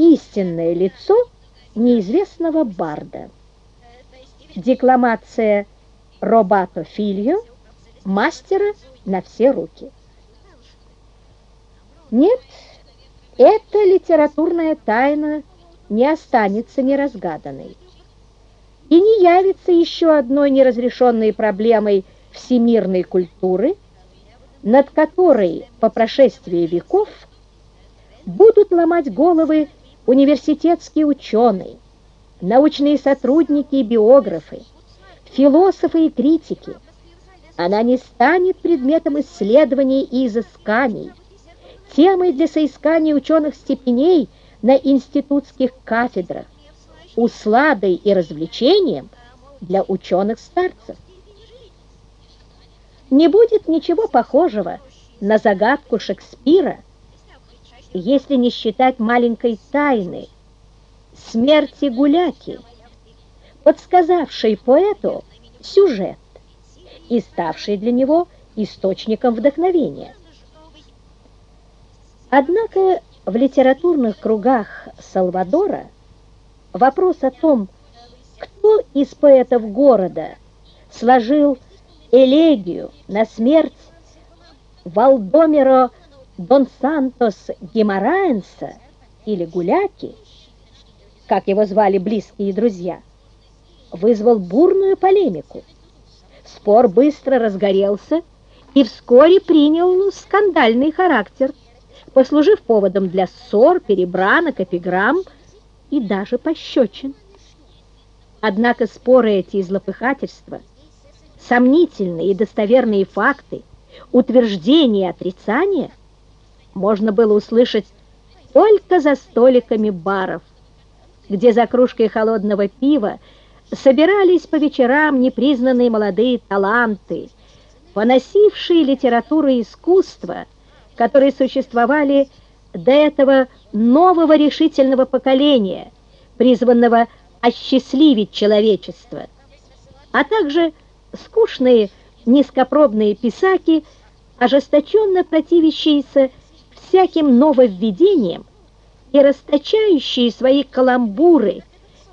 истинное лицо неизвестного барда. Декламация Робато Фильо, мастера на все руки. Нет, эта литературная тайна не останется неразгаданной и не явится еще одной неразрешенной проблемой всемирной культуры, над которой по прошествии веков будут ломать головы университетские ученые, научные сотрудники и биографы, философы и критики. Она не станет предметом исследований и изысканий, темой для соискания ученых степеней на институтских кафедрах, усладой и развлечением для ученых-старцев. Не будет ничего похожего на загадку Шекспира, если не считать маленькой тайны смерти Гуляки, подсказавшей поэту сюжет и ставшей для него источником вдохновения. Однако в литературных кругах Салвадора вопрос о том, кто из поэтов города сложил элегию на смерть Валдомеро Дон Сантос Гимараенса или Гуляки, как его звали близкие друзья, вызвал бурную полемику. Спор быстро разгорелся и вскоре принял скандальный характер, послужив поводом для ссор, перебранок, эпиграмм и даже пощечин. Однако споры эти и злопыхательства, сомнительные и достоверные факты, утверждения и отрицания можно было услышать только за столиками баров, где за кружкой холодного пива собирались по вечерам непризнанные молодые таланты, поносившие литературу и искусство, которые существовали до этого нового решительного поколения, призванного осчастливить человечество, а также скучные низкопробные писаки, ожесточенно противящиеся всяким нововведениям и расточающие свои каламбуры,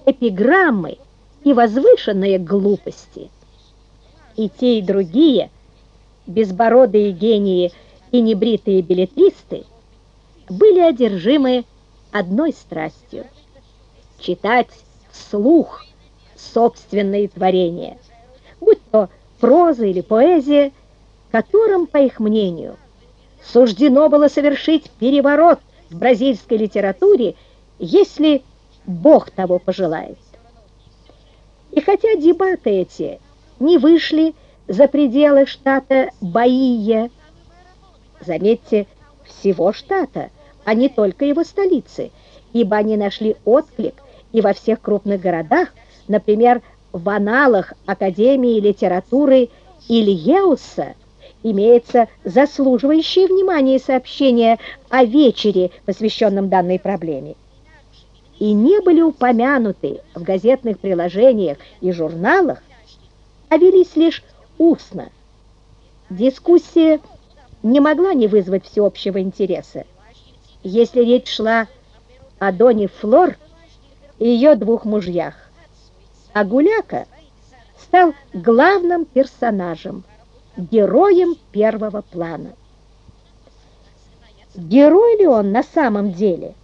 эпиграммы и возвышенные глупости. И те, и другие, безбородые гении и небритые билетристы, были одержимы одной страстью – читать вслух собственные творения, будь то проза или поэзия, которым, по их мнению, суждено было совершить переворот в бразильской литературе, если Бог того пожелает. И хотя дебаты эти не вышли за пределы штата Баия, заметьте, всего штата, а не только его столицы, ибо они нашли отклик и во всех крупных городах, например, в аналах Академии литературы Ильеуса имеется заслуживающее внимания сообщение о вечере, посвященном данной проблеме. И не были упомянуты в газетных приложениях и журналах, а велись лишь устно. Дискуссия не могла не вызвать всеобщего интереса. Если речь шла о Доне Флор и ее двух мужьях, а Гуляка стал главным персонажем, героем первого плана. Герой ли он на самом деле?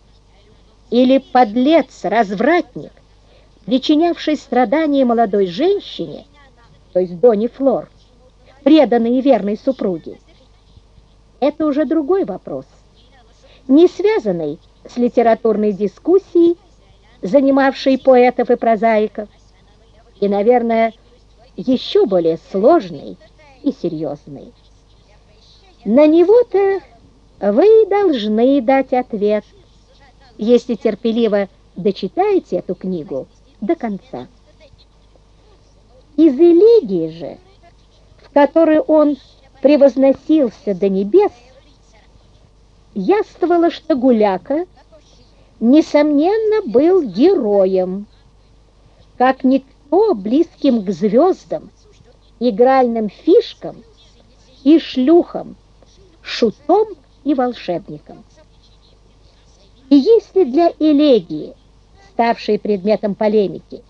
Или подлец, развратник, причинявший страдания молодой женщине, то есть Доне Флор, преданной и верной супруге? Это уже другой вопрос, не связанный с литературной дискуссией, занимавшей поэтов и прозаиков, и, наверное, еще более сложный и серьезный. На него-то вы должны дать ответ, если терпеливо дочитаете эту книгу до конца. Из элегии же, в которой он превозносился до небес, яствовало, что Гуляка, несомненно, был героем, как никто близким к звездам, игральным фишкам и шлюхам, шутом и волшебникам. И если для элегии, ставшей предметом полемики,